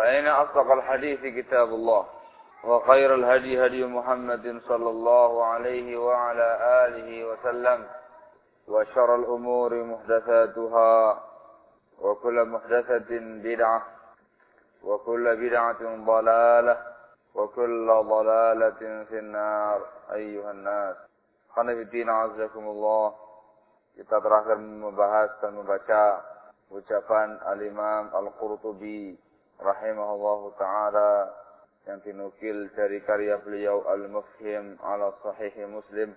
فإن أصدق الحديث كتاب الله وخير الهدي هدي محمد صلى الله عليه وعلى آله وسلم وشر الأمور محدثاتها وكل محدثة بدعة وكل بدعة ضلالة وكل ضلالة في النار. أيها الناس Khanifiddin azakumullah Kita terakhir membahas dan membaca ucapan Al-Imam Al-Qurtubi. Rahimahullahu taala yang dinukil dari karya beliau Al-Mufhim ala Sahih Muslim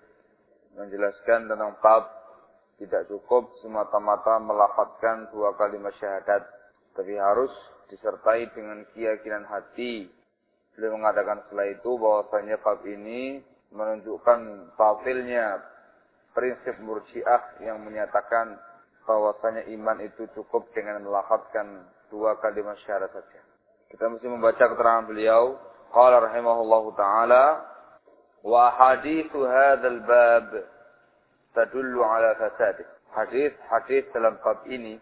menjelaskan tentang bab tidak cukup semata-mata melafatkan dua kalimat syahadat tapi harus disertai dengan keyakinan hati. Beliau mengatakan setelah itu bahwasanya bab ini menunjukkan batilnya prinsip murjiah yang menyatakan bahwasanya iman itu cukup dengan melafatkan dua kalimat syahadat saja. Kita mesti membaca keterangan beliau. Qala rahimahullahu taala wa hadithu hadzal bab tadullu ala fasadih. Hadis-hadis dalam bab ini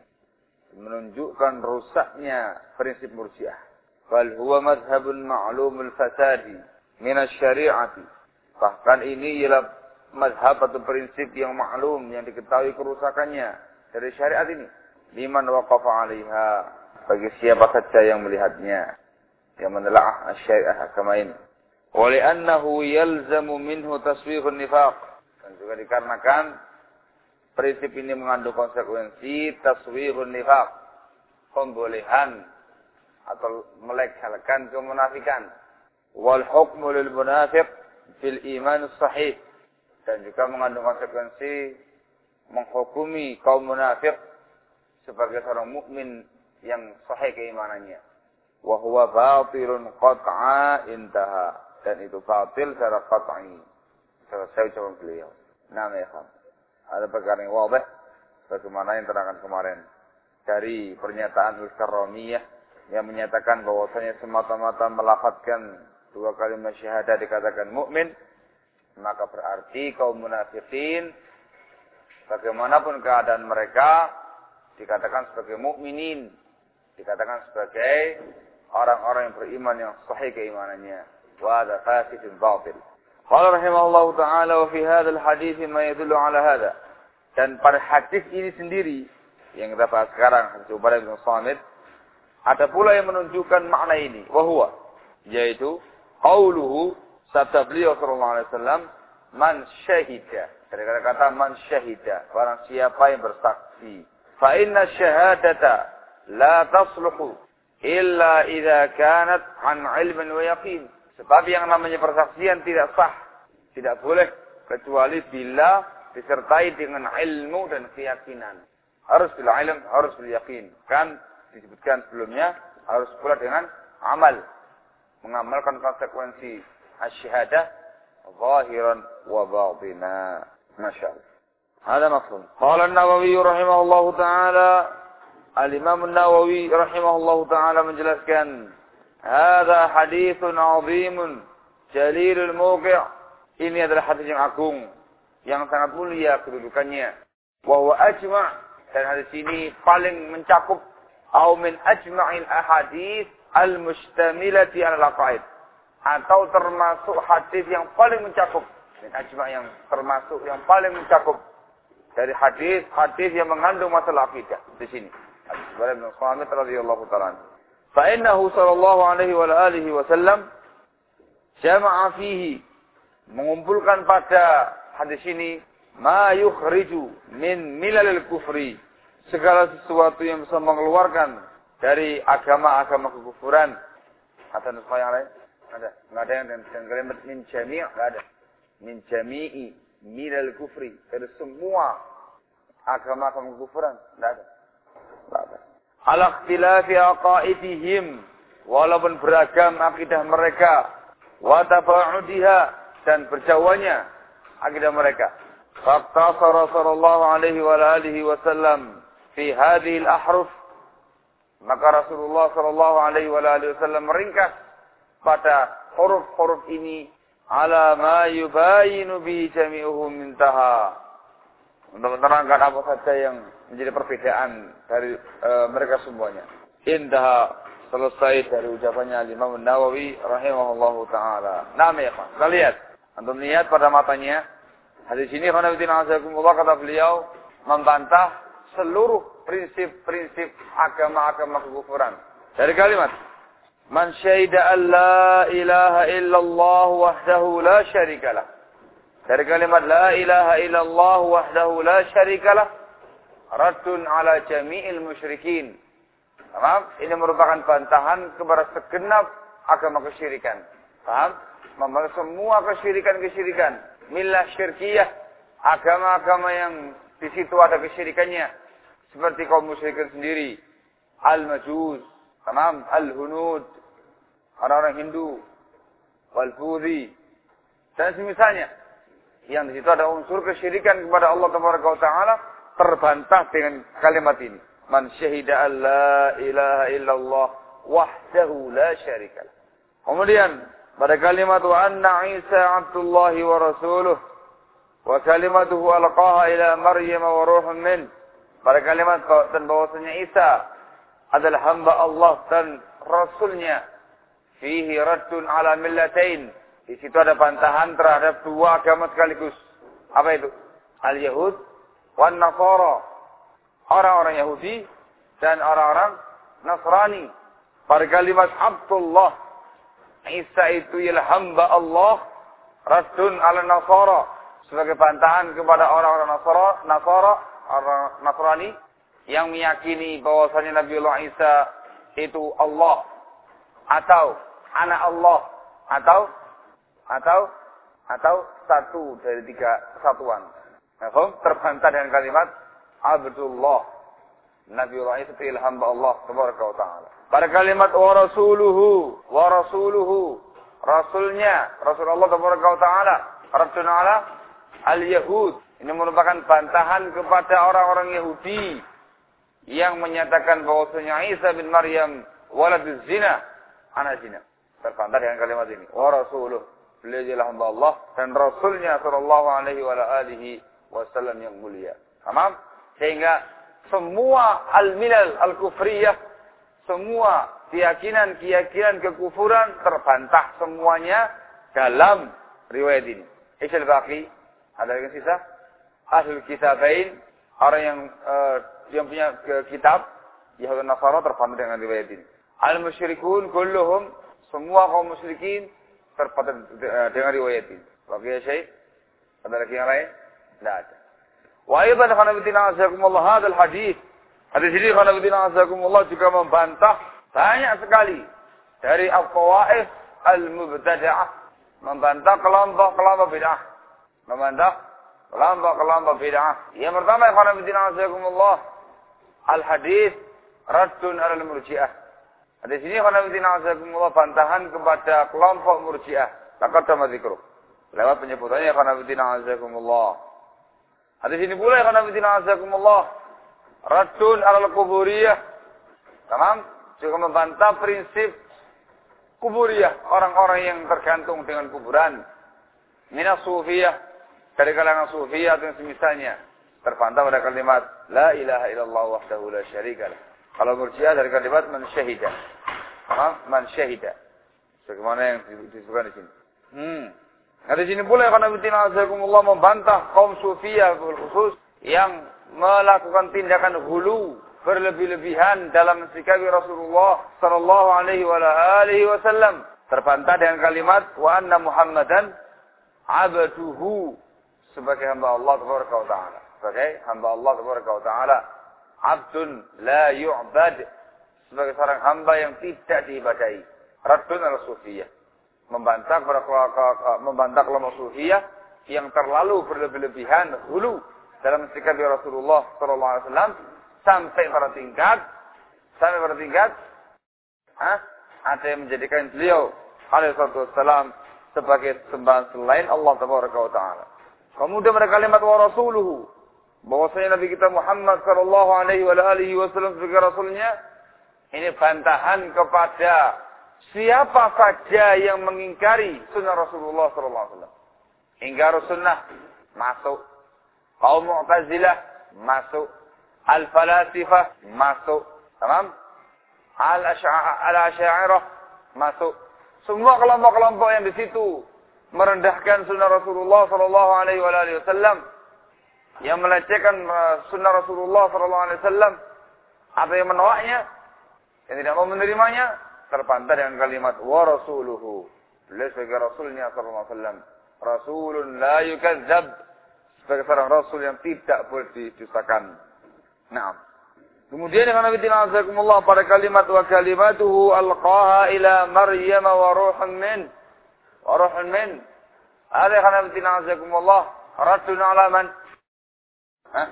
menunjukkan rusaknya prinsip murjiah. Bal huwa madhhabun ma'lumul fasadi min syariati Bahkan ini ialah mazhab atau prinsip yang maklum yang diketahui kerusakannya dari syariat ini. Liman waqafa 'alaiha bagi siapa saja yang melihatnya yang menelaah syariah agama ini. Wa li'annahu yalzamu minhu taswihun nifaq. Dan juga dikarenakan prinsip ini mengandung konsekuensi taswihun nifaq. Pembolehan atau melegalkan kemunafikan. Wal hukmu lil munafiq fil iman sahih. Dan juga mengandung konsekuensi menghukumi kaum munafik sebagai seorang mukmin yang sahih keimanannya. Wa huwa batilun qat'a intaha. Dan itu batil secara qat'i. Selesai ucapan beliau. Nah, ya Ada perkara yang wabah. Bagaimana yang terangkan kemarin. Dari pernyataan Al-Karramiyah. Yang menyatakan bahwasanya semata-mata melafatkan dua kalimat syahadah dikatakan mukmin. Maka berarti kaum munafikin. Bagaimanapun keadaan mereka. Dikatakan sebagai mukminin dikatakan sebagai orang-orang yang beriman yang sahih keimanannya. Wa hadha fasidun batil. Qala rahimahullah taala wa fi hadzal hadis ma yadullu ala hadha. Dan pada hadis ini sendiri yang kita bahas sekarang hadis Ubadah bin Samit ada pula yang menunjukkan makna ini wa huwa yaitu qauluhu sabda beliau sallallahu alaihi wasallam man syahida dari kata-kata man syahida barang siapa yang bersaksi fa inna syahadata la tasluhu illa idza kanat an ilmin wa yaqin. Sebab yang namanya persaksian tidak sah, tidak boleh kecuali bila disertai dengan ilmu dan keyakinan. Harus bila ilm, harus bil yakin. Kan disebutkan sebelumnya harus pula dengan amal. Mengamalkan konsekuensi asyhadah zahiran wa batina. Masya Allah. هذا مفهوم قال النووي رحمه الله تعالى Al-Imam Nawawi rahimahullah taala menjelaskan, "Hadza haditsun 'azimun jalilul mawqi'. Ini adalah hadis yang agung, yang sangat mulia kedudukannya. Wa huwa ajma' dan hadis ini paling mencakup au min ajma'il ahadits al-mustamilati 'ala al atau termasuk hadis yang paling mencakup min ajma' yang termasuk yang paling mencakup dari hadis-hadis yang mengandung masalah akidah di sini. Ibrahim bin Samit radhiyallahu taala. Innahu sallallahu alaihi wa alihi wasallam jama'a fihi mengumpulkan pada hadis ini ma yukhriju min milalil kufri segala sesuatu yang bisa mengeluarkan dari agama-agama kekufuran. Ada nuskah yang lain ada nggak ada yang dengan kalimat min jami' nggak ada. Min jami'i milal kufri dari semua agama-agama kekufuran nggak ada. Nggak ada ala ikhtilafi aqaidihim walaupun beragam akidah mereka wa tabaudiha dan berjauhnya akidah mereka. Faktasara sallallahu alaihi wa alihi wasallam fi hadhihi al-ahruf maka Rasulullah sallallahu alaihi wa alihi wasallam meringkas pada huruf-huruf ini ala ma yubayinu bi jami'uhum mintaha untuk menerangkan apa saja yang menjadi perbedaan dari uh, mereka semuanya. Indah selesai dari ucapannya Imam Nawawi rahimahullahu taala. Nah, ya, Kita lihat. Antum lihat pada matanya Hadis ini khonafidina azakumullah kata beliau membantah seluruh prinsip-prinsip agama-agama kekufuran. Dari kalimat Man syahida an la ilaha illallah wahdahu la syarikalah. Dari kalimat la ilaha illallah wahdahu la syarikalah radun ala jami'il musyrikin. Paham? Ini merupakan bantahan kepada segenap agama kesyirikan. Paham? Membahas semua kesyirikan-kesyirikan milah syirkiyah, agama-agama yang di situ ada kesyirikannya, seperti kaum musyrikin sendiri, al-majuz, tamam, al-hunud, orang-orang Hindu, wal-fudhi, dan semisalnya. Yang di situ ada unsur kesyirikan kepada Allah Taala terbantah dengan kalimat ini. Man syahida la ilaha illallah wahdahu la syarikalah. Kemudian pada kalimat wa anna Isa Abdullah wa rasuluh wa kalimatuhu alqaha ila Maryam wa ruhun min pada kalimat dan bahwasanya Isa adalah hamba Allah dan rasulnya fihi raddun ala millatain di situ ada bantahan terhadap dua agama sekaligus. Apa itu? Al Yahud wan Nasara. Orang-orang Yahudi dan orang-orang Nasrani. Pada kalimat Abdullah Isa itu ialah hamba Allah, Rasul ala Nasara sebagai bantahan kepada orang-orang Nasara, Nasara, orang Nasrani yang meyakini bahwasanya Nabiullah Isa itu Allah atau anak Allah atau atau atau satu dari tiga kesatuan. Nah, terbantah dengan kalimat Abdullah. Nabiullah itu hamba Allah Taala. Pada kalimat wa rasuluhu, wa rasuluhu, rasulnya, Rasulullah taala, Rasul ala al-Yahud. Ini merupakan bantahan kepada orang-orang Yahudi yang menyatakan bahwasanya Isa bin Maryam waladuz zina, anak zina. Terbantah dengan kalimat ini. Wa rasuluhu, beliau hamba Allah dan rasulnya sallallahu alaihi wa alihi wasallam yang mulia. Tamam? Sehingga semua al-milal al-kufriyah semua keyakinan-keyakinan kekufuran terbantah semuanya dalam riwayat ini. Isyal baqi, ada yang sisa? Ahlul kitabain, orang yang uh, yang punya kitab, Yahudi Nasara terbantah dengan riwayat ini. Al-musyrikun kulluhum, semua kaum musyrikin terbantah dengan riwayat ini. Bagi Syekh, ada lagi yang lain? Tidak ada. Wa aidan khanabitina azakumullah hadal hadis Hadis ini khonabidina azakumullah juga membantah banyak sekali dari al-qawaif al-mubtada'ah. Membantah kelompok-kelompok bid'ah. Membantah kelompok-kelompok bid'ah. Yang pertama khonabidina azakumullah al-hadis raddun al-murji'ah. Hadis ini khonabidina azakumullah bantahan kepada kelompok murji'ah. Takut sama zikru. Lewat penyebutannya khonabidina azakumullah. Hadis ini pula khonabidina azakumullah Radun alal kuburiyah. Tamam? Juga membantah prinsip kuburiyah, orang-orang yang tergantung dengan kuburan. Minas sufiyah, dari kalangan sufiyah dan semisalnya. Terbantah pada kalimat, La ilaha illallah wahdahu la syarikalah. Kalau murjiah dari kalimat man syahida. Man syahida. Sebagaimana yang disebutkan di sini. Hmm. Nah di sini pula karena bitina azakumullah membantah kaum sufiyah khusus yang melakukan tindakan hulu berlebih-lebihan dalam mensikapi Rasulullah sallallahu alaihi wa alihi wasallam terbantah dengan kalimat wa anna Muhammadan abduhu sebagai hamba Allah taala sebagai hamba Allah taala abdun la yu'bad. Sebagai seorang hamba yang tidak diibadahi radun al-sufiyah membantah membantah kelompok sufiyah yang terlalu berlebih-lebihan hulu dalam sikapi Rasulullah sallallahu alaihi wasallam sampai pada tingkat sampai pada tingkat ah, ada yang menjadikan beliau alaihi wasallam sebagai sembahan selain Allah taala. Kemudian pada kalimat wa rasuluhu bahwasanya Nabi kita Muhammad sallallahu alaihi wasallam sebagai rasulnya ini bantahan kepada Siapa saja yang mengingkari sunnah Rasulullah SAW. Ingkar sunnah, masuk. Kaum Mu'tazilah, masuk. Al-Falasifah, masuk. Tamam? Al-Asy'ariyah, masuk. Semua kelompok-kelompok yang di situ merendahkan sunnah Rasulullah sallallahu alaihi wasallam yang melecehkan uh, sunnah Rasulullah wasallam atau yang menolaknya yang tidak mau menerimanya terpantar dengan kalimat wa rasuluhu. Beliau sebagai rasulnya wasallam. Rasulun la yukadzab. Sebagai seorang rasul yang tidak boleh didustakan. Nah. Kemudian dengan Nabi Azzaikumullah pada kalimat wa kalimatuhu alqaha ila Maryam wa ruhun min. Wa ruhun min. Ada yang Nabi Azzaikumullah radun ala man? Hah?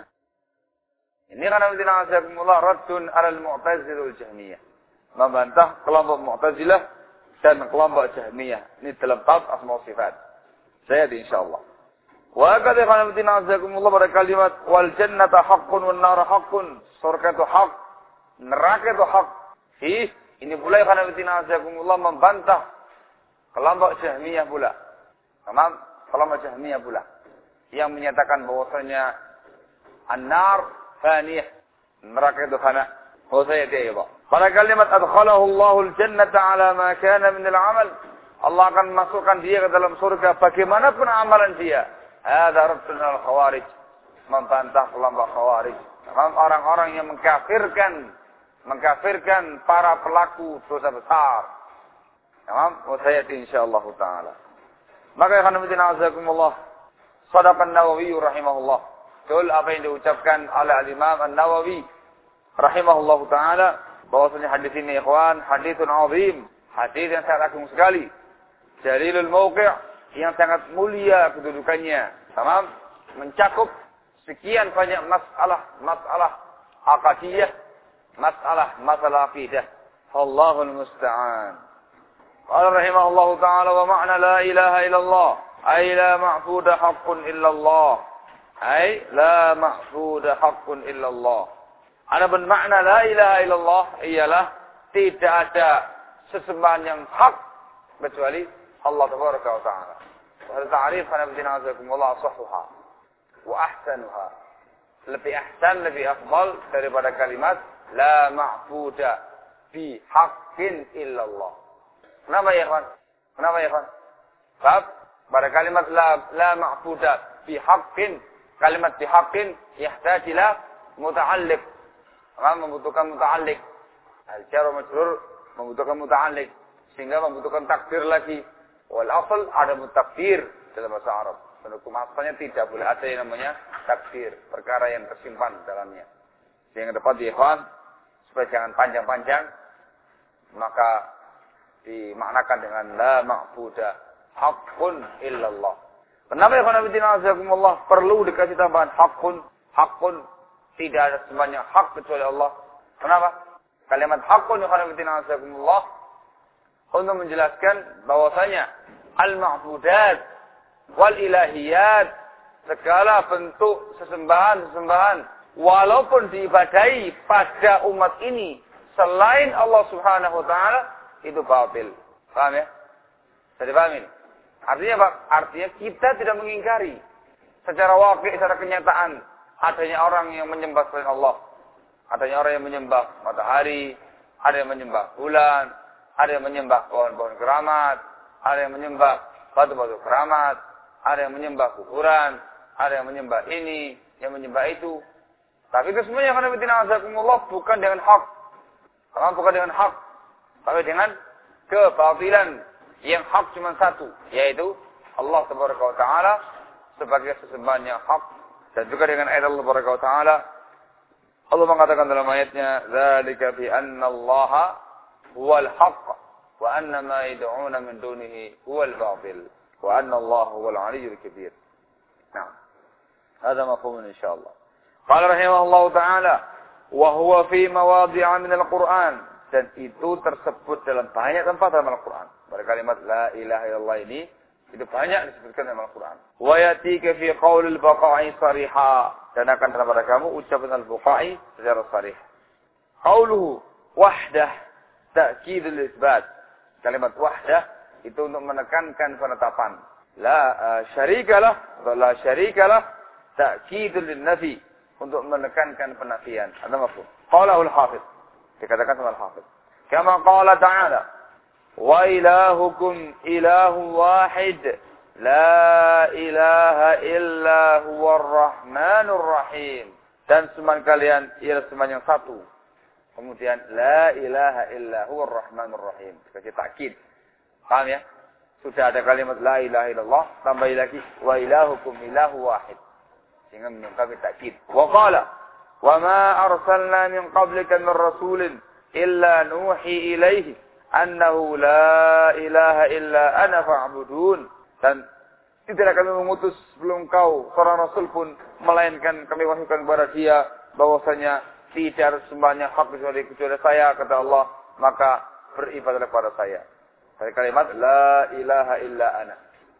Ini kan Nabi Azzaikumullah radun ala al-mu'tazilul jahmiyah membantah kelompok Mu'tazilah dan kelompok Jahmiyah. Ini dalam bab asma sifat. Saya di insyaallah. Wa qad qanatina azakumullah pada kalimat wal jannata haqqun wan nar haqqun. Surga itu hak, neraka itu hak. Ini pula qanatina azakumullah membantah kelompok Jahmiyah pula. Tamam? Kelompok Jahmiyah pula yang menyatakan bahwasanya an-nar faniyah. Neraka itu fana. Oh saya dia ya, Pak. Pada kalimat adkhalahu Allahul jannata ala ma kana min al-amal. Allah akan masukkan dia ke dalam surga bagaimanapun amalan dia. Hadza raddun al-khawarij. Membantah kelompok khawarij. Orang-orang yang mengkafirkan mengkafirkan para pelaku dosa besar. Tamam? Wa sayati insyaallah taala. Maka ya khanafiddin azakumullah. Sadaqan Nawawi rahimahullah. Betul apa yang diucapkan oleh Al-Imam An-Nawawi rahimahullah taala bahwasanya hadis ini ikhwan hadisun azim, hadis yang sangat agung sekali. Jalilul mauqi' yang sangat mulia kedudukannya. Tamam? Mencakup sekian banyak masalah, masalah akadiyah, masalah masalah akidah. Allahul musta'an. Qala rahimahullahu taala wa ma'na la ilaha illallah ay la ma'budu haqqun illallah. Ay la ma'budu haqqun illallah. Adapun makna la ilaha illallah ialah tidak ada sesembahan yang hak kecuali Allah tabaraka wa taala. Wa ta'rif ana bidina azakumullah sahha wa ahsanuha. Lebih ahsan, lebih afdal daripada kalimat la ma'buda bi haqqin illallah. Kenapa ya, kawan? Kenapa ya, kawan? Sebab pada kalimat la la ma'buda bi haqqin, kalimat bi haqqin yahtaj ila muta'alliq karena membutuhkan muta'alik. Al-jar majrur membutuhkan muta'alik. Sehingga membutuhkan takdir lagi. Wal asal ada mutakdir dalam bahasa Arab. Dan hukum asalnya tidak boleh ada yang namanya takdir. Perkara yang tersimpan dalamnya. Sehingga dapat di ikhwan. Supaya jangan panjang-panjang. Maka dimaknakan dengan la ma'budah hakun illallah. Kenapa ya Allah perlu dikasih tambahan hakun, hakun tidak ada semuanya hak kecuali Allah. Kenapa? Kalimat hakun yukhanafitina asakumullah untuk menjelaskan bahwasanya al-ma'budat wal ilahiyat segala bentuk sesembahan-sesembahan walaupun diibadahi pada umat ini selain Allah Subhanahu wa taala itu batil. Paham ya? Jadi paham ini? Artinya apa? Artinya kita tidak mengingkari secara wakil, secara kenyataan adanya orang yang menyembah selain Allah. Adanya orang yang menyembah matahari, ada yang menyembah bulan, ada yang menyembah pohon-pohon keramat, ada yang menyembah batu-batu keramat, ada yang menyembah kuburan, ada yang menyembah ini, yang menyembah itu. Tapi itu semuanya karena bitina azakumullah bukan dengan hak. Karena bukan dengan hak. Tapi dengan kebatilan yang hak cuma satu. Yaitu Allah Taala sebagai sesembahan yang hak. Dan juga dengan ayat Allah Taala. Allah mengatakan dalam ayatnya, "Dzalika bi anna Allah huwal haqq wa anna ma yad'una min dunihi huwal batil wa anna Allah huwal 'aliyyul kabir." مفهوم إن شاء الله قال رحمه الله تعالى وهو في مواضع من القرآن dan itu tersebut dalam banyak tempat dalam Al-Quran. Pada kalimat La ilaha illallah ini, itu banyak disebutkan dalam Al-Quran. Wa yatika fi qawlil baqa'i sariha. Dan akan datang pada kamu ucapan al-buqa'i secara sarih. Qawluhu wahdah ta'kidul isbat. Kalimat wahdah itu untuk menekankan penetapan. La uh, syarikalah atau la syarikalah ta'kidul nafi untuk menekankan penafian. Ada mafhum. Qalahu al-hafiz. Dikatakan sama al-hafiz. Kama qala ta'ala. Wa ilahukum ilahu wahid. La ilaha illa huwa rahmanur rahim. Dan kalian ialah yang satu. Kemudian la ilaha illa huwa rahmanur rahim. Takkid. Paham ya? Sudah ada kalimat la ilaha illallah, tambah lagi wa ilahukum ilahu wahid. Sehingga menyangka takkid. Wa qala وما أرسلنا من قبلك من رسول إلا نوحي إليه أنه لا إله إلا أنا فاعبدون dan tidak kami mengutus sebelum kau seorang rasul pun melainkan kami wahyukan kepada dia bahwasanya tidak ada sembahnya hak kecuali kecuali saya kata Allah maka beribadah kepada saya. Dari kalimat la ilaha illa ana.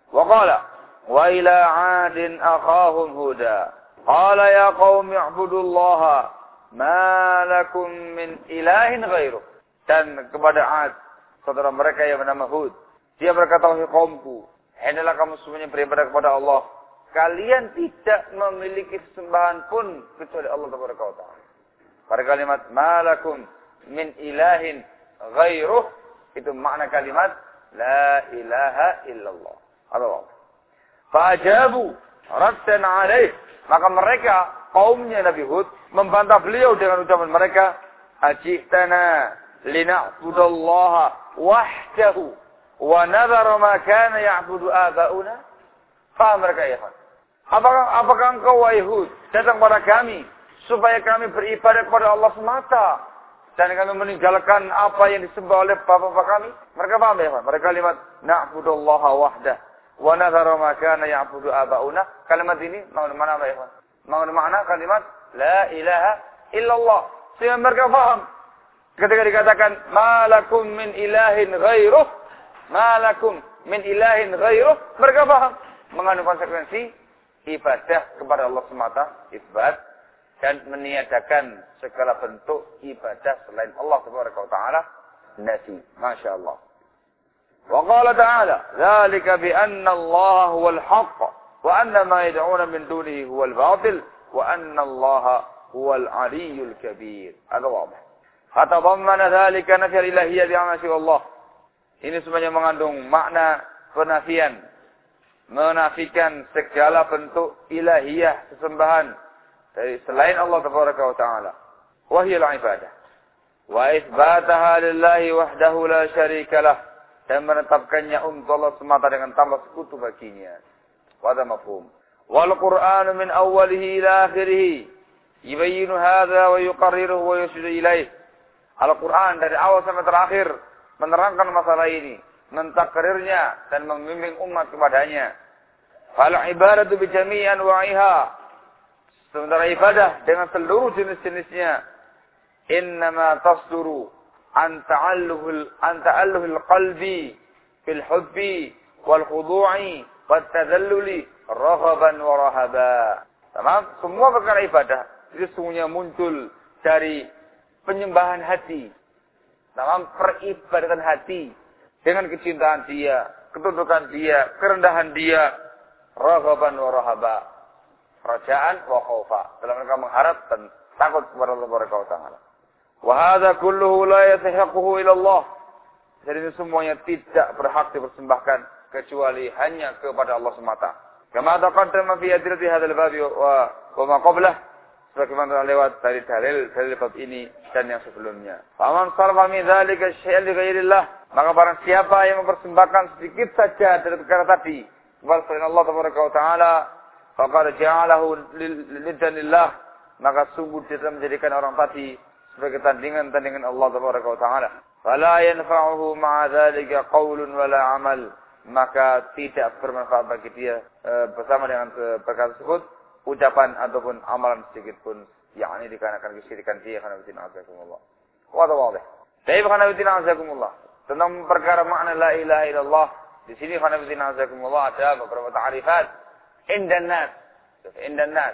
Wa qala wa ila 'adin akhahum huda Qala ya qaumi i'budullaha ma lakum min ilahin ghairuh. Dan kepada Ad, saudara mereka yang bernama Hud, dia berkata, "Wahai kaumku, hendaklah kamu semuanya beribadah kepada Allah. Kalian tidak memiliki sembahan pun kecuali Allah Taala." Pada kalimat malakum min ilahin ghairuh itu makna kalimat la ilaha illallah. Allah. Fajabu raddan alaih maka mereka, kaumnya Nabi Hud, membantah beliau dengan ucapan mereka, Ajitana lina'budallaha wahdahu wa nadhara ma kana ya'budu aba'una. Faham mereka ya Apakah, apakah engkau wahai Hud datang kepada kami supaya kami beribadah kepada Allah semata dan kami meninggalkan apa yang disembah oleh bapak-bapak kami? Mereka paham ya Mereka kalimat na'budallaha wahdah Wa nadhara ma kana ya'budu aba'una. Kalimat ini mana ya? Mengandung makna kalimat la ilaha illallah. Sehingga mereka faham. Ketika dikatakan malakum min ilahin ghairuh, malakum min ilahin ghairuh, mereka faham. Mengandung konsekuensi ibadah kepada Allah semata, isbat dan meniadakan segala bentuk ibadah selain Allah Subhanahu wa taala nasi. Masya Allah. وقال تعالى ذلك بأن الله هو الحق وأن ما يدعون من دونه هو الباطل وأن الله هو العلي الكبير هذا واضح فتضمن ذلك نفي الإلهية بعمل الله ini semuanya mengandung makna penafian menafikan segala bentuk ilahiyah sesembahan dari selain Allah taala wahiyal ibadah wa itsbataha lillahi wahdahu la syarika lah dan menetapkannya untuk Allah semata dengan tambah sekutu baginya. Wada mafhum. Wal Qur'an min awwalihi ila akhirih yubayyinu hadha wa yuqarriruhu wa yushiru ilaih. Al-Quran dari awal sampai terakhir menerangkan masalah ini, mentakrirnya dan membimbing umat kepadanya. Fal ibadatu bi jami'i anwa'iha. Sementara ibadah dengan seluruh jenis-jenisnya innama tasduru an ta'alluhul qalbi fil hubbi wal khudu'i wat tadalluli rahaban wa rahaba. Tamam? Semua perkara ibadah itu sungguhnya muncul dari penyembahan hati. Tamam? Peribadatan hati dengan kecintaan dia, ketundukan dia, kerendahan dia, rahaban wa rahaba. Rajaan wa khaufa. Dalam mereka mengharap dan takut kepada Allah Subhanahu wa taala hadza kulluhu la yastahiquhu ila Allah. Ini semuanya tidak berhak dipersembahkan kecuali hanya kepada Allah semata. Kama taqaddama fi adillati hadzal bab wa wa ma qablah sebagaimana lewat dari dalil dalil bab ini dan yang sebelumnya. Faman sarfa min dzalika syai'an li ghairillah, maka barang siapa yang mempersembahkan sedikit saja dari perkara tadi kepada selain Allah taala, faqad ja'alahu lidanillah, maka sungguh dia menjadikan orang tadi sebagai tandingan-tandingan Allah taala. Fala yanfa'uhu ma'a dzalika qaulun wala amal, maka tidak bermanfaat bagi dia e, bersama dengan perkara tersebut ucapan ataupun amalan sedikit pun yakni dikarenakan kesyirikan dia karena bitin azakumullah. Wadah wadah. Tapi karena bitin azakumullah. Tentang perkara makna la ilaha illallah. Di sini karena bitin azakumullah ada beberapa ta'rifat. Indan nas. Indan nas.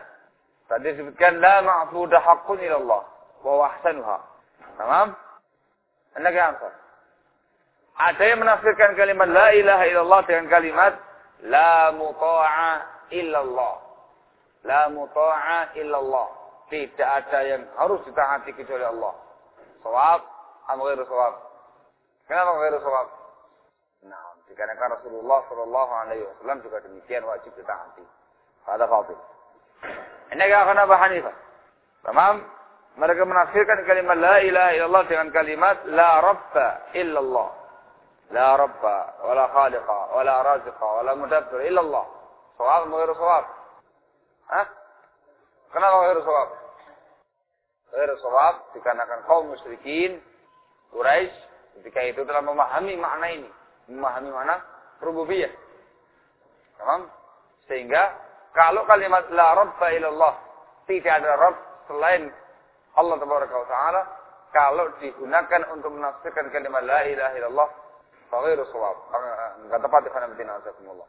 Tadi disebutkan la ma'budah haqqun ilallah. Wa wahsanuha. Tamam? Anda ansar. Ada yang menafsirkan kalimat la ilaha illallah dengan kalimat la muta'a illallah. La muta'a illallah. Tidak ada yang harus ditaati kecuali Allah. Sawab, am ghairu sawab. Kenapa ghairu sawab? Nah, dikarenakan Rasulullah Shallallahu Alaihi Wasallam juga demikian wajib ditaati. Ada fadil. Ini akan Abu Hanifah. Tamam? Mereka menafsirkan kalimat la ilaha illallah dengan kalimat la rabba illallah. La rabba, wala khaliqa, wala raziqa, wala mudabbir illallah. Sawab, ghairu sawab. Hah? Kenapa ghair sawab? Ghair sawab dikarenakan kaum musyrikin Quraisy ketika itu telah memahami makna ini, memahami makna rububiyah. Paham? Sehingga kalau kalimat la rabba ilallah tidak ada rabb selain Allah taala kalau digunakan untuk menafsirkan kalimat la ilaha illallah fa sawab. Enggak tepat di Allah.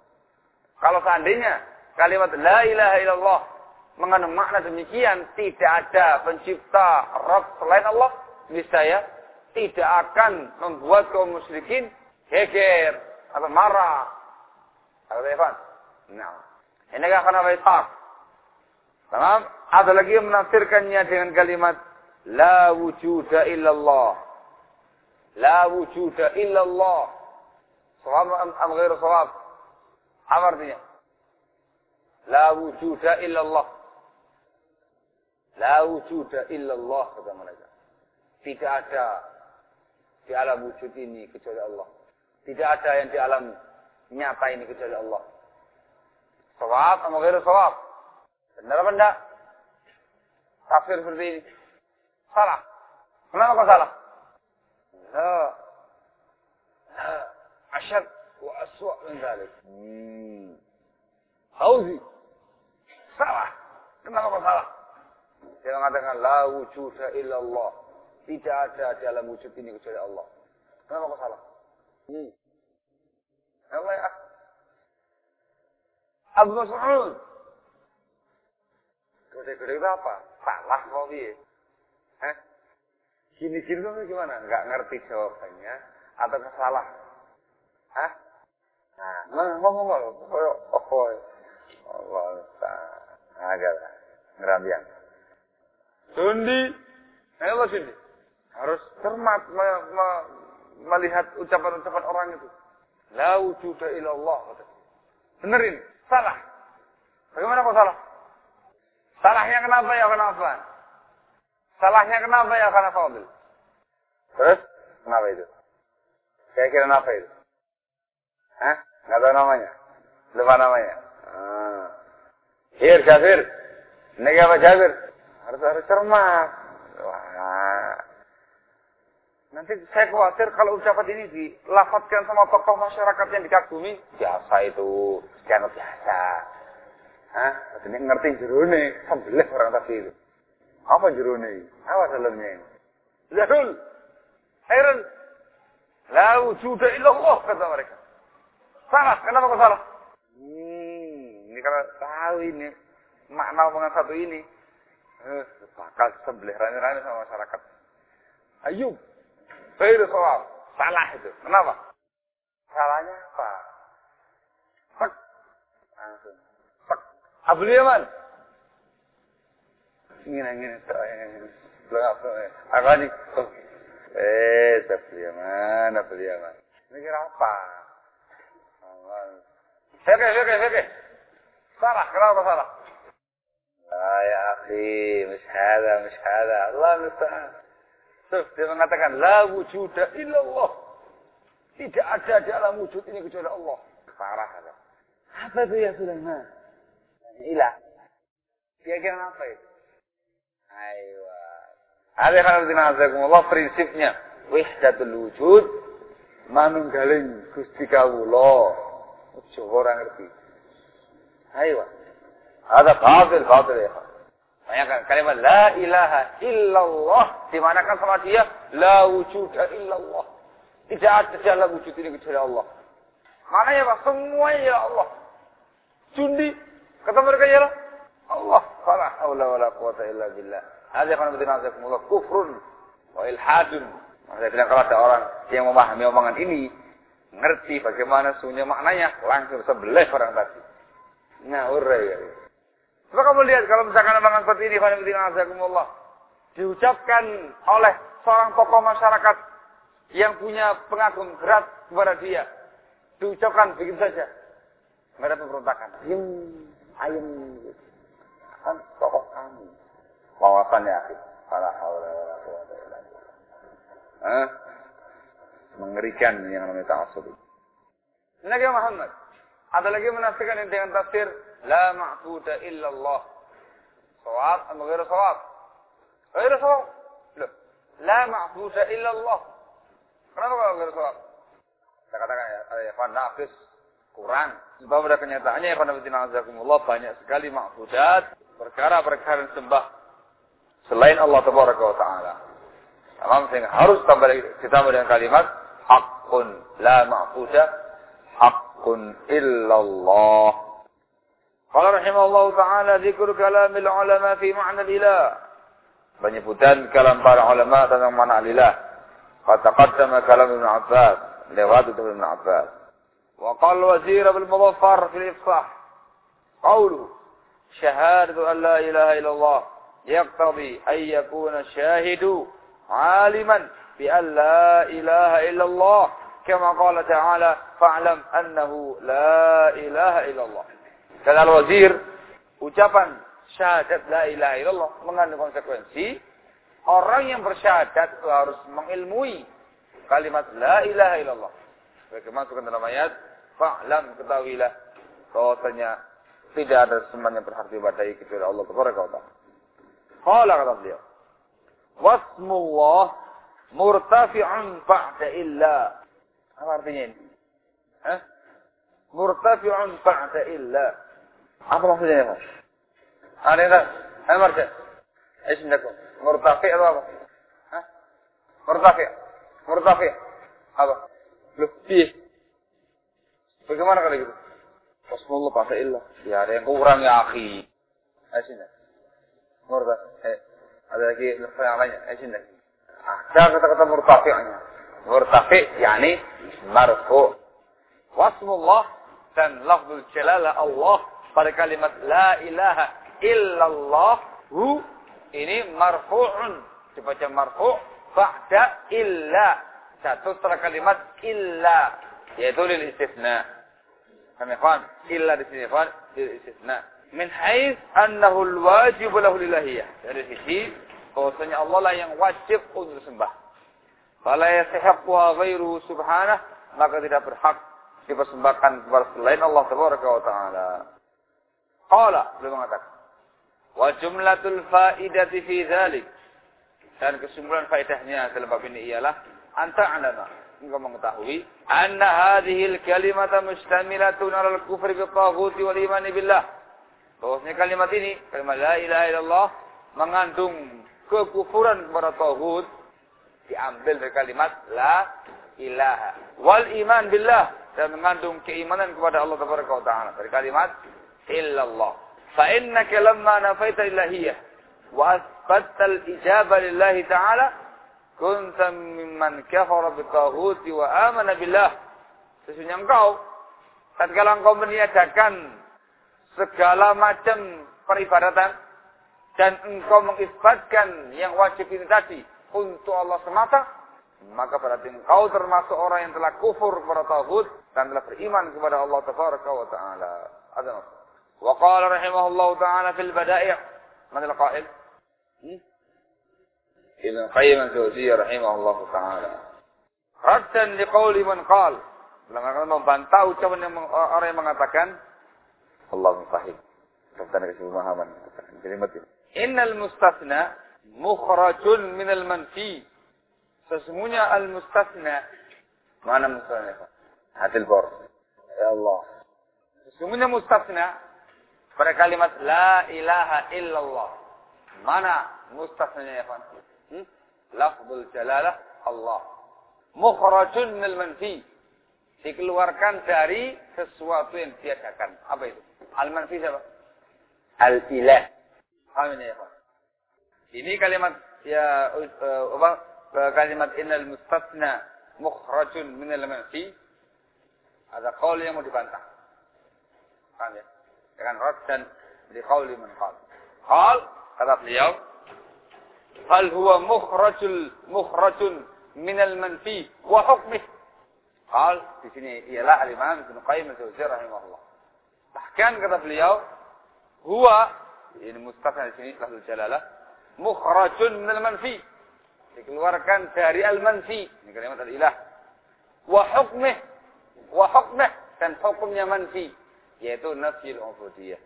Kalau seandainya kalimat la ilaha illallah mengandung makna demikian, tidak ada pencipta Rabb selain Allah, niscaya tidak akan membuat kaum musyrikin geger atau marah. Ada Evan? Nah, ini akan apa? Tamam? Ada lagi yang menafsirkannya dengan kalimat La wujuda illallah. La wujuda illallah. Sawab am, am ghairu sawab? Apa artinya? La wujuda illallah. La wujuda illallah kata mereka. Tidak ada di alam wujud ini kecuali Allah. Tidak ada yang di alam nyata ini kecuali Allah. Sawab sama gairu sawab. Benar apa enggak? Tafsir seperti ini. Salah. Kenapa kok salah? La. La. Asyad wa aswa min dhalik. Hmm. Salah. Kenapa kok salah? Dia mengatakan la wujuda illallah. Tidak ada dalam wujud ini kecuali Allah. Kenapa kok salah? Hmm. Allah ya. Abu Mas'ud. Gede-gede itu apa? Salah kok dia. Hah? Gini-gini itu gimana? Enggak ngerti jawabannya atau salah? Hah? Nah, ngomong ngomong, koyo apa? Allah agak ngerambian. Sundi, ayo Sundi. Harus cermat me, me, melihat ucapan-ucapan orang itu. La wujuda ilallah. Benerin, salah. Bagaimana kok salah? Salahnya kenapa ya kenapa? Salahnya kenapa ya karena fadil? Terus, kenapa itu? Kira-kira kenapa itu? Hah? Nggak tahu namanya? Lupa namanya? Ah. Hir, Jafir. Ini apa Jafir? Harus harus cermat. Wah. Nanti saya khawatir kalau ucapan ini dilafatkan sama tokoh masyarakat yang dikagumi. Biasa itu. Sekian biasa. Hah? Ini ngerti jerone. Sebelah orang tadi itu. Apa jerone? Apa dalamnya? Zahul. Heran. La wujuda illallah kata mereka. Salah. Kenapa kok salah? Hmm, ini kalau tahu ini makna omongan satu ini, eh, bakal sembelih rame-rame sama masyarakat. Ayub, Fairu Sawab, salah itu. Kenapa? Salahnya apa? Tek. Langsung. Tek. Abdul Yaman. Ini ini ini. Belum apa? Apa nih? Eh, Abdul Yaman, Abdul Yaman. Mikir apa? Oke, oke, oke. Salah, kenapa salah? Ah ya akhi, mش هذا مش هذا. Allah musta'an. Terus dia mengatakan la wujuda illallah. Tidak ada dalam wujud ini kecuali Allah. Parah ada. Apa itu ya Sulaiman? Ilah. Kira-kira apa itu? Aywa. Ada kan Allah prinsipnya wahdatul wujud manunggaling Gusti kawula. Ojo ora ngerti. Aywa. Ada batil, batil ya. Bayangkan kalimat la ilaha illallah dimanakan sama dia la wujuda illallah. Tidak ada dalam wujud ini kecuali Allah. Mana ya Pak? Semuanya ya Allah. Jundi. Kata mereka ya Allah. Fala haula wala quwata illa billah. Hadza kan bidinazakumullah kufrun wa ilhadun. Saya bilang kalau ada orang yang memahami omongan ini, ngerti bagaimana sunnya maknanya, langsung sebelah orang tadi. Nah, urai ya. Coba kamu lihat kalau misalkan omongan seperti ini, Allah diucapkan oleh seorang tokoh masyarakat yang punya pengagum berat kepada dia, diucapkan begitu saja, nggak ada pemberontakan. Ayun kan tokoh kami. Wawasan ya, nih? Fala haula. Mengerikan yang namanya ta'assub. Nabi Muhammad ada lagi menafsirkan dengan tafsir la ma'budu illallah. Sawab atau ghairu sawab? Ghairu sawab. Loh, la ma'budu illallah. Kenapa kalau ghairu sawab? Saya katakan ya, eh, ya, nafis kurang sebab pada kenyataannya ya Allah banyak sekali makbudat perkara-perkara sembah selain Allah tabaraka wa taala. Tamam sehingga harus tambah ditambah dengan kalimat hakun la ma'buda hakun illallah. Qala rahimahullah ta'ala zikr kalamil ulama fi ma'na ilah. Penyebutan kalam para ulama tentang makna ilah. Qad taqaddama kalam Ibn Abbas, lewat itu Ibn Abbas. Wa qala wazir bil mudaffar fil ifsah. Qawlu syahadatu an la ilaha illallah yaqtadi an yakuna syahidu aliman bi an la ilaha illallah kama qala ta'ala fa'lam annahu la ilaha illallah. Dan al-wazir, ucapan syahadat la ilaha illallah mengandung konsekuensi orang yang bersyahadat harus mengilmui kalimat la ilaha illallah. Bagaimana dalam ayat, fa'lam ketahuilah bahwasanya tidak ada semuanya berhak diibadahi kecuali Allah taala. Qala kata beliau, "Wasmullah murtafi'un ba'da illa." Apa artinya ini? Hah? Murtafi'un ba'da illa. Apa maksudnya ya, Mas? Ada yang tahu? Ayo marja. Sindakum. Murtafi atau apa? Hah? Murtafi. Murtafi. Apa? Iya. Bagaimana kalau gitu? Rasulullah pakai illah. Ya ada yang kurang ya akhi. Ayo sindak. Murtafi. Eh, ada lagi yang lainnya. Ayo sindak. Ada kata-kata murtafi'nya. Murtafi yakni marfu. Wasmullah dan lafzul jalalah Allah pada kalimat la ilaha illallah hu ini marfu'un dibaca marfu' ba'da illa satu setelah kalimat illa yaitu lil kami paham illa di sini lil istisna min hais annahu alwajib lahu lilahiyah. Dari sisi bahwasanya Allah lah yang wajib untuk sembah. Fala yastahiqqu ghairu subhanah. Maka tidak berhak dipersembahkan kepada selain Allah tabaraka wa taala. Qala, beliau mengatakan. Wa jumlatul faidati fi dzalik. Dan kesimpulan faedahnya dalam bab ini ialah anta alama engkau mengetahui anna hadhil kalimat mustamilatun al kufri bi taghut wal iman billah. Bahwasanya kalimat ini, kalimat la ilaha illallah mengandung kekufuran kepada tauhid diambil dari kalimat la ilaha wal iman billah dan mengandung keimanan kepada Allah taala dari kalimat illallah. Fa innaka lamma nafaita ilahiyah wa asbatta al-ijaba lillahi ta'ala kunta mimman kafara bitaghuti wa amana billah. Sesungguhnya engkau tatkala engkau meniadakan segala macam peribadatan dan engkau mengisbatkan yang wajib ini tadi untuk Allah semata, maka berarti engkau termasuk orang yang telah kufur kepada tauhid dan telah beriman kepada Allah tabaraka wa taala. Ada Wa qala rahimahullahu taala fil bada'i' man al-qail? Hmm? Ibn Qayyim al-Jauziyah rahimahullah taala. Raddan liqauli man qala. Dalam membantah ucapan yang orang yang mengatakan Allah fahim. Tentang pemahaman. Kalimat ini. Innal mustasna mukhrajun minal manfi. Sesungguhnya al-mustasna. Mana mustasna? Hadil bor. Ya Allah. Sesungguhnya mustasna. Pada kalimat La ilaha illallah. Mana mustasnanya ya Pak? Lafzul jalalah Allah. Mukhrajun minal manfi. Dikeluarkan dari sesuatu yang diadakan. Apa itu? Al-manfi siapa? Al-ilah. Paham ini ya Pak? Ini kalimat ya uh, apa kalimat innal mustasna mukhrajun min al-manfi ada qaul yang mau dibantah. Paham ya? Dengan rad dan di qaul man qal. Qal kata beliau هل هو مخرج مخرج من المنفي وحكمه؟ قال في سنة يلا الإمام ابن قيم الجوزي رحمه الله. احكام قدر اليوم هو يعني مستقل في لفظ الجلالة مخرج من المنفي. لكن وركان تاري المنفي من كلمة الإله. وحكمه وحكمه كان حكم منفي يتو نفي الأنفوتية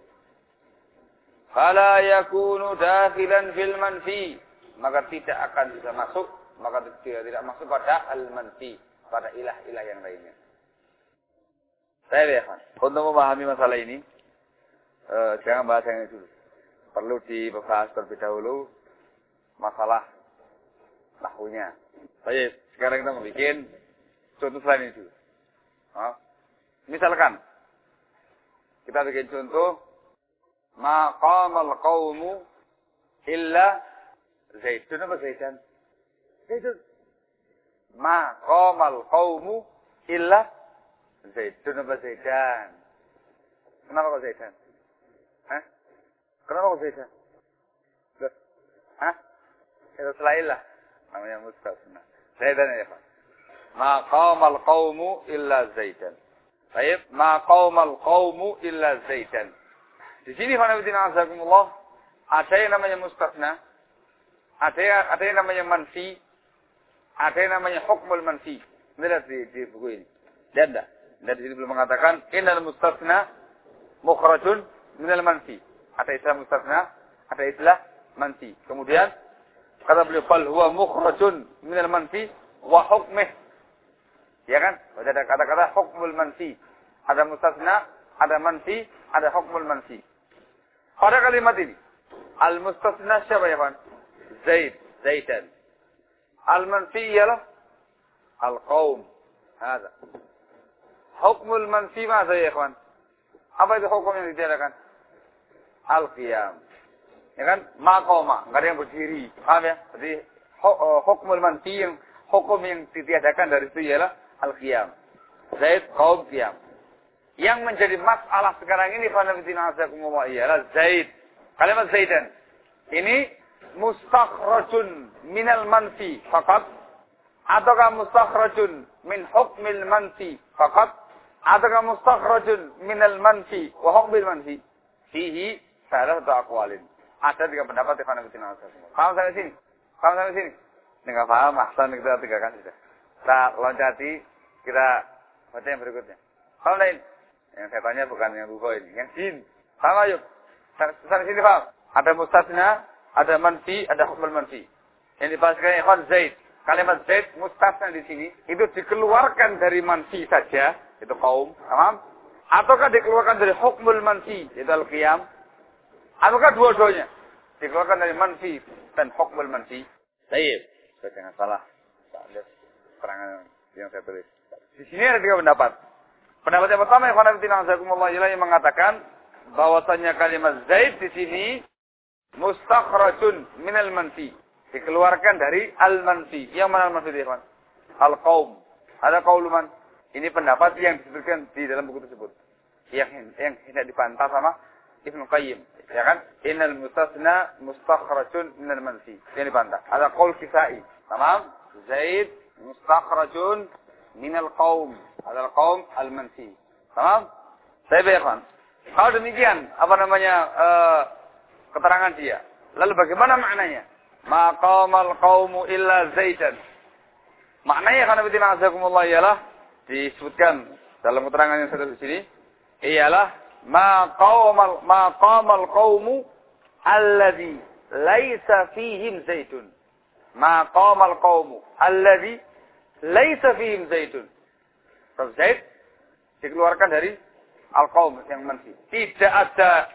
فلا يكون داخلا في المنفي. Maka tidak akan bisa masuk. Maka tidak, tidak masuk pada al-manfi. Pada ilah-ilah yang lainnya. Saya lihat, untuk memahami masalah ini, eh, jangan bahas yang dulu. Perlu dibahas terlebih dahulu masalah nahunya. Baik, sekarang kita membuat contoh selain itu. Nah, misalkan, kita bikin contoh, maqamal qawmu illa zaitun apa zaitan? Zaitun. Maqamal qawmu illa Zaidun apa Zaidan? Kenapa kok Zaidan? Hah? Kenapa kok Zaidan? Loh? Hah? Itu selailah. Namanya mustasna. Zaidan ya Pak. Ma qawmal qawmu illa Zaidan. Baik, ma qawmal qawmu illa Zaidan. Di sini Fanabidina Azakumullah, ada yang namanya mustasna, ada yang, ada yang namanya manfi, ada yang namanya hukmul manfi. Ini lihat di, di buku ini. Lihat enggak? Dan di sini belum mengatakan innal mustasna mukhrajun minal manfi. Ada istilah mustasna, ada istilah manfi. Kemudian kata beliau fal huwa mukhrajun minal manfi wa hukmih. Ya kan? Ada kata-kata hukmul manfi. Ada mustasna, ada manfi, ada hukmul manfi. Pada kalimat ini, al-mustasna siapa ya kan? Zaid, Zaidan. Al-manfi ialah al-qaum. Hada. Hukmul manfi masa ya ikhwan? Apa itu hukum yang ditiadakan? Al-qiyam. Ya kan? Makoma. Enggak ada yang berdiri. Paham ya? Jadi manfi yang hukum yang ditiadakan dari itu ialah al-qiyam. Zaid kaum qiyam. Yang menjadi masalah sekarang ini fanafitina azakumullah ialah Zaid. Kalimat Zaidan. Ini mustakhrajun minal manfi fakat ataukah mustakhrajun min hukmil manfi fakat Ataukah mustakhrajun minal manfi wa hukmil manfi? Fihi salah satu akwalin. Ada tiga pendapat di fana kutina Paham sampai sini? Paham sampai sini? Ini nggak paham, ahsan kita tiga kan sudah. Kita loncati, kita baca yang berikutnya. Paham lain? Yang saya tanya bukan yang buku ini, yang sin. Paham ayo? Sampai sini paham? Ada mustasna, ada manfi, ada hukmul manfi. Yang dibahaskan ikhwan Zaid. Kalimat Zaid mustasna di sini itu dikeluarkan dari manfi saja itu kaum, paham? Ataukah dikeluarkan dari hukmul manfi, itu al-qiyam? Ataukah dua-duanya? Dikeluarkan dari manfi dan hukmul manfi. Baik, saya jangan salah. Lihat keterangan yang saya tulis. Di sini ada tiga pendapat. Pendapat yang pertama yang yang mengatakan bahwasanya kalimat Zaid di sini mustakhrajun minal manfi. Dikeluarkan dari al-manfi. Yang mana al-manfi, Al-qaum. Ada qauluman Ini pendapat yang disebutkan di dalam buku tersebut. Yang yang tidak dibantah sama Ibnu Qayyim. Ya kan? Innal mustasna mustakhrajun minal manfi. Yang dibantah. Ada qaul kisai. Tamam? Zaid mustakhrajun minal qaum. Ada qaum al-manfi. Tamam? Saya bayangkan. Kalau demikian, apa namanya uh, keterangan dia. Lalu bagaimana maknanya? Maqamal qaumu illa zaidan. Maknanya karena bidina azakumullah ialah disebutkan dalam keterangan yang saya di sini ialah maqamal maqamal qaumu alladhi laisa fihim zaitun. Maqamal qaumu alladhi laisa fihim zaitun. Kalau zait dikeluarkan dari al-qaum yang manfi. Tidak ada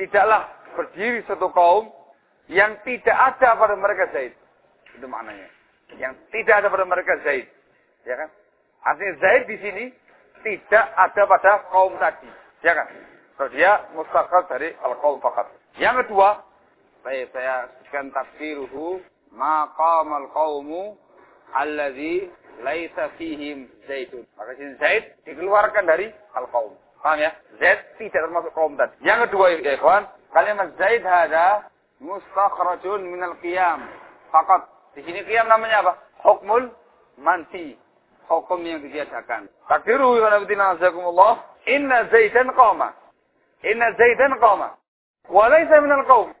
tidaklah berdiri satu kaum yang tidak ada pada mereka zait. Itu maknanya. Yang tidak ada pada mereka zait. Ya kan? Artinya Zaid di sini tidak ada pada kaum tadi. Ya kan? So, dia mustaqal dari al-kaum fakat. Yang kedua, baik saya sebutkan tafsiruhu maqamal qaumu alladhi laisa fihim zaitun. Maka sini Zaid dikeluarkan dari al-kaum. Paham ya? Zaid tidak termasuk kaum tadi. Yang kedua ya ikhwan, كلمة زيد هذا مستخرج من القيام فقط. ديني قيام نعم من apa حكم المنفي. حكم من yang dikatakan تقديره يا ربنا عزكم الله. إن زيدا قام إن زيدا قام وليس من القوم.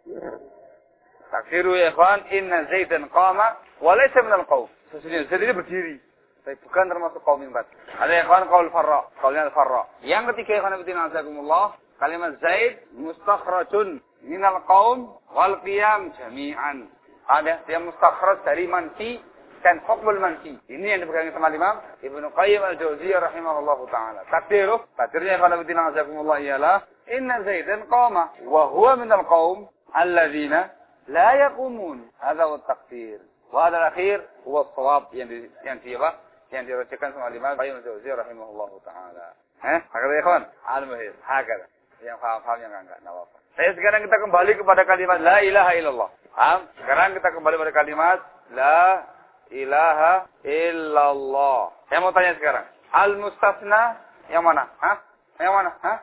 تقديره يا إخوان إن زيدا قام وليس من القوم. سجلين سجلين بتيري طيب كان رمى قوم بعد. هذا يا إخوان قول الفراء. قولنا الفراء. يعني ketika يا إخوان ربنا عزكم الله؟ كلمة زيد مستخرة من القوم والقيام جميعا. هذا هي مستخرة سليما في كان حكم المنفي. إني أنا بكلم سمع الإمام ابن قيم الجوزية رحمه الله تعالى. تقديره تقديره قال ابن عزكم الله إيالا إن زيد قام وهو من القوم الذين لا يقومون. هذا هو التقدير وهذا الأخير هو الصواب. ينتيبه ينتيبه كان سمع الإمام قيم الجوزية رحمه الله تعالى. ها؟ هكذا يا إخوان؟ عالمهير هكذا. Yang paham-paham yang enggak, enggak apa-apa. Saya sekarang kita kembali kepada kalimat la ilaha illallah. Paham? Sekarang kita kembali pada kalimat la ilaha illallah. Saya mau tanya sekarang. Al-mustasna yang mana? Hah? Yang mana? Hah?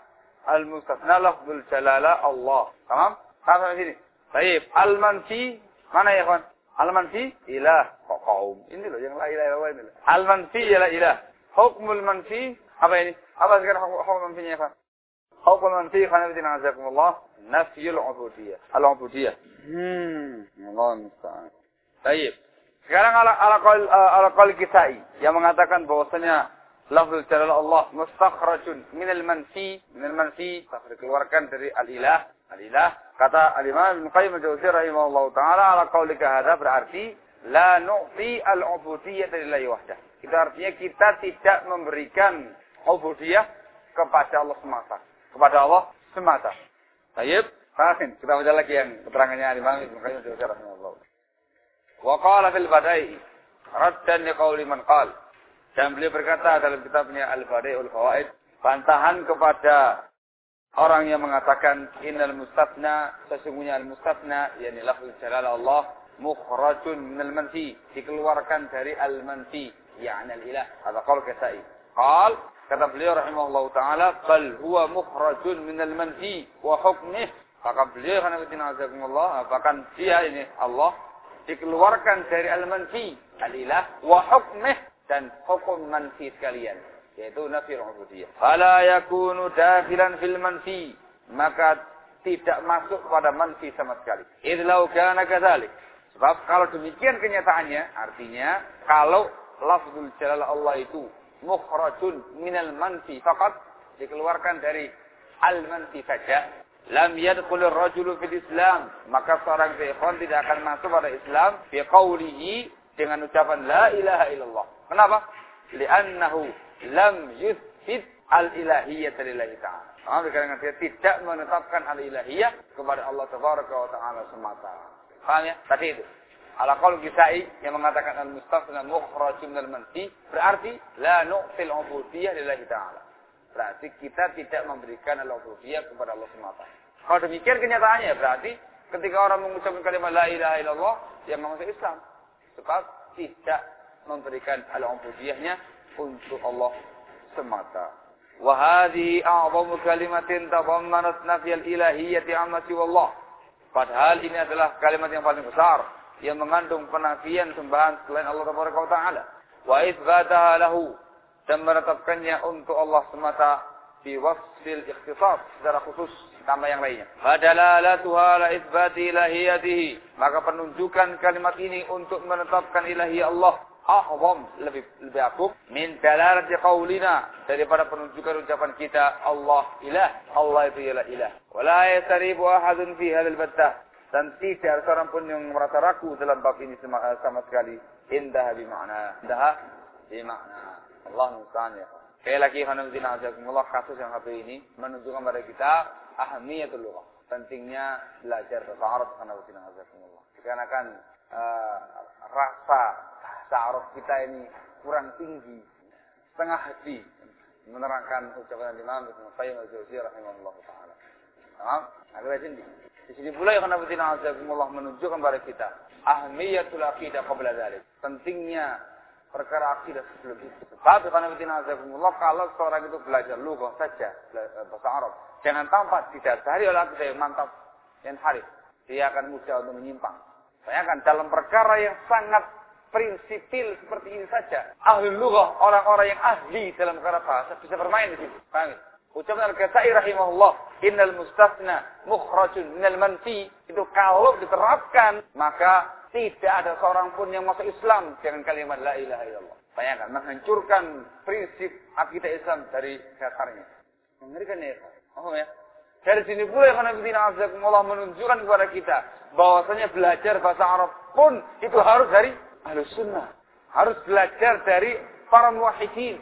Al-mustasna lafzul jalala Allah. Paham? Paham sampai sini? Baik. Al-manfi mana ya kawan? Al-manfi ilah. Kok kaum? Ini loh yang la ilaha illallah ini. Al-manfi ialah ilah. Hukmul manfi apa ini? Apa sekarang hukum manfinya ya kawan? Hukum manfi khana bidina azakumullah. Nafiyul ubudiyah. Al-ubudiyah. Hmm. Allah musta'an. Baik. Sekarang ala ala uh, ala qaul kisai yang mengatakan bahwasanya lafzul jalal Allah mustakhrajun minal manfi minal manfi dikeluarkan dari al-ilah al-ilah kata al-Imam Ibnu Qayyim al-Jauziyah rahimahullahu taala ala qaulika hadza berarti la nu'ti al-ubudiyyah lillahi wahdah. Itu artinya kita tidak memberikan ubudiyah kepada Allah semata. Kepada Allah semata. Baik, kita baca lagi yang keterangannya Imam Ibnu Qayyim al-Jauziyah rahimahullahu Wa fil badai raddan liqauli man qal. Dan beliau berkata dalam kitabnya Al-Badai'ul Fawaid, bantahan kepada orang yang mengatakan innal mustafna sesungguhnya al-mustafna yakni lafzul jalal Allah mukhrajun minal manfi dikeluarkan dari al-manfi yakni al-ilah. Ada qaul kasai qal kata beliau rahimahullah taala bal huwa mukhrajun minal manfi wa hukmih maka beliau Allah bahkan dia ini Allah dikeluarkan dari al-manfi al-ilah wa hukmih dan hukum manfi sekalian yaitu nafi ubudiyah. Fala yakunu dakhilan fil manfi maka tidak masuk pada manfi sama sekali. Idlau kana kadzalik. Sebab kalau demikian kenyataannya artinya kalau lafzul jalal Allah itu mukhrajun minal manfi faqat dikeluarkan dari al-manfi saja lam yadkhulur rajulu fil Islam, maka seorang ikhwan tidak akan masuk pada Islam bi qawlihi dengan ucapan la ilaha illallah. Kenapa? Li'annahu lam yuthbit al-ilahiyyah lillahi ta'ala. Karena dia tidak menetapkan al-ilahiyah kepada Allah Tabaraka taala semata. Paham ya? Tadi itu. Ala qaul Kisai yang mengatakan al-mustafna mukhrajun minal manfi berarti la nu'til ubudiyyah lillahi ta'ala. Berarti kita tidak memberikan al-ubudiyah kepada Allah semata. Kalau demikian kenyataannya berarti ketika orang mengucapkan kalimat la ilaha illallah yang masuk Islam. Sebab tidak memberikan al-ubudiyahnya untuk Allah semata. Wahadi a'zamu kalimatin tadammanat nafiyal ilahiyyati amma siwallah. Padahal ini adalah kalimat yang paling besar yang mengandung penafian sembahan selain Allah Taala. Wa itsbataha lahu. Dan menetapkannya untuk Allah semata fi wasfil ikhtisas. Secara khusus tambah yang lainnya. Fadalalatuha la itsbati ilahiyatihi. Maka penunjukan kalimat ini untuk menetapkan ilahi Allah. A'zam lebih lebih agung min dalalati qaulina daripada penunjukan ucapan kita Allah ilah. Allah itu ialah ilah. Wala yasribu ahadun fi hadzal battah dan tidak seorang pun yang merasa ragu dalam bab ini sama, sama sekali. Indah bi makna indah bi makna Allah musta'an ya. Sekali lagi hanumdina azakumullah kasus yang satu ini menunjukkan kepada kita ahamiyatul lughah pentingnya belajar bahasa Arab hanumdina azakumullah. Dikarenakan uh, rasa ta'aruf kita ini kurang tinggi, setengah hati menerangkan ucapan Imam Ibnu Qayyim al-Jauziyah rahimahullah taala. Nah, agak. Di sini pula yang Azzaikumullah menunjukkan kepada kita ahmiyatul aqidah qabla dzalik. Pentingnya perkara akidah sebelum itu. Sebab Nabi Azzaikumullah kalau seorang itu belajar lughah saja bahasa Arab, jangan tampak didasari oleh akidah yang mantap dan harif. Dia akan mudah untuk menyimpang. Bayangkan dalam perkara yang sangat prinsipil seperti ini saja. Ahli lughah, orang-orang yang ahli dalam perkara bahasa bisa bermain di situ. Paham? Ucapan Al-Qasai rahimahullah, innal mustasna mukhrajun minal manfi. Itu kalau diterapkan, maka tidak ada seorang pun yang masuk Islam dengan kalimat la ilaha illallah. Bayangkan, menghancurkan prinsip akidah Islam dari dasarnya. Mengerikan ya. Oh ya. Dari sini pula yang Allah menunjukkan kepada kita bahwasanya belajar bahasa Arab pun itu harus dari ahlu sunnah. Harus belajar dari para muwahidin.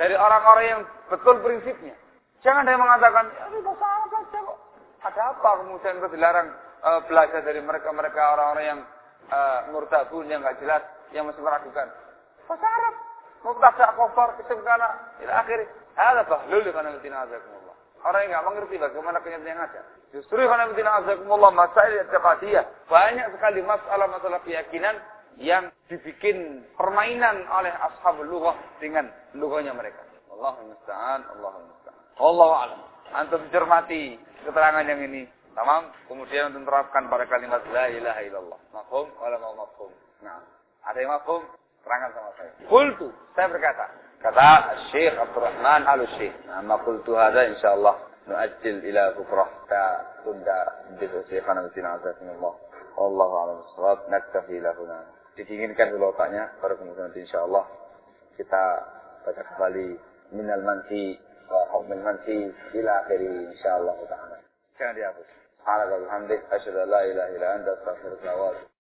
Dari orang-orang yang betul prinsipnya. Jangan dia mengatakan, ya Arab saja kok. Ada apa kemudian kita dilarang uh, belajar dari mereka-mereka orang-orang yang uh, murtadun, yang nggak jelas, yang masih meragukan. Bahasa Arab. Mubtada kofar, isim kana, ila akhir. Ada bahlul karena ladina azakumullah. Orang yang nggak mengerti bagaimana yang ada. Justru karena ladina azakumullah, masalah taqadiyah. Banyak sekali masalah-masalah keyakinan yang dibikin permainan oleh ashabul lughah dengan lughahnya mereka. Allah musta'an, Allah musta'an. Allah alam. Antum cermati keterangan yang ini. Tamam. Kemudian untuk terapkan pada kalimat la ilaha illallah. Mafhum wala mafhum. Nah, ada yang mafhum? Terangkan sama saya. Kultu, saya berkata. Kata Syekh Abdurrahman Al-Syekh. Nah, ma kultu hada insyaallah nu'ajjil ila bukrah. Ta tunda di Syekhana Bisina Azakumullah. Wallahu a'lam bishawab. Naktafi lahuna didinginkan dulu otaknya baru kemudian nanti insya Allah kita baca kembali minal manfi wa hukmil manfi ila akhiri insya Allah ta'ala jangan dihapus Subhanallah alhamdulillah asyhadu an la ilaha illa anta astaghfiruka wa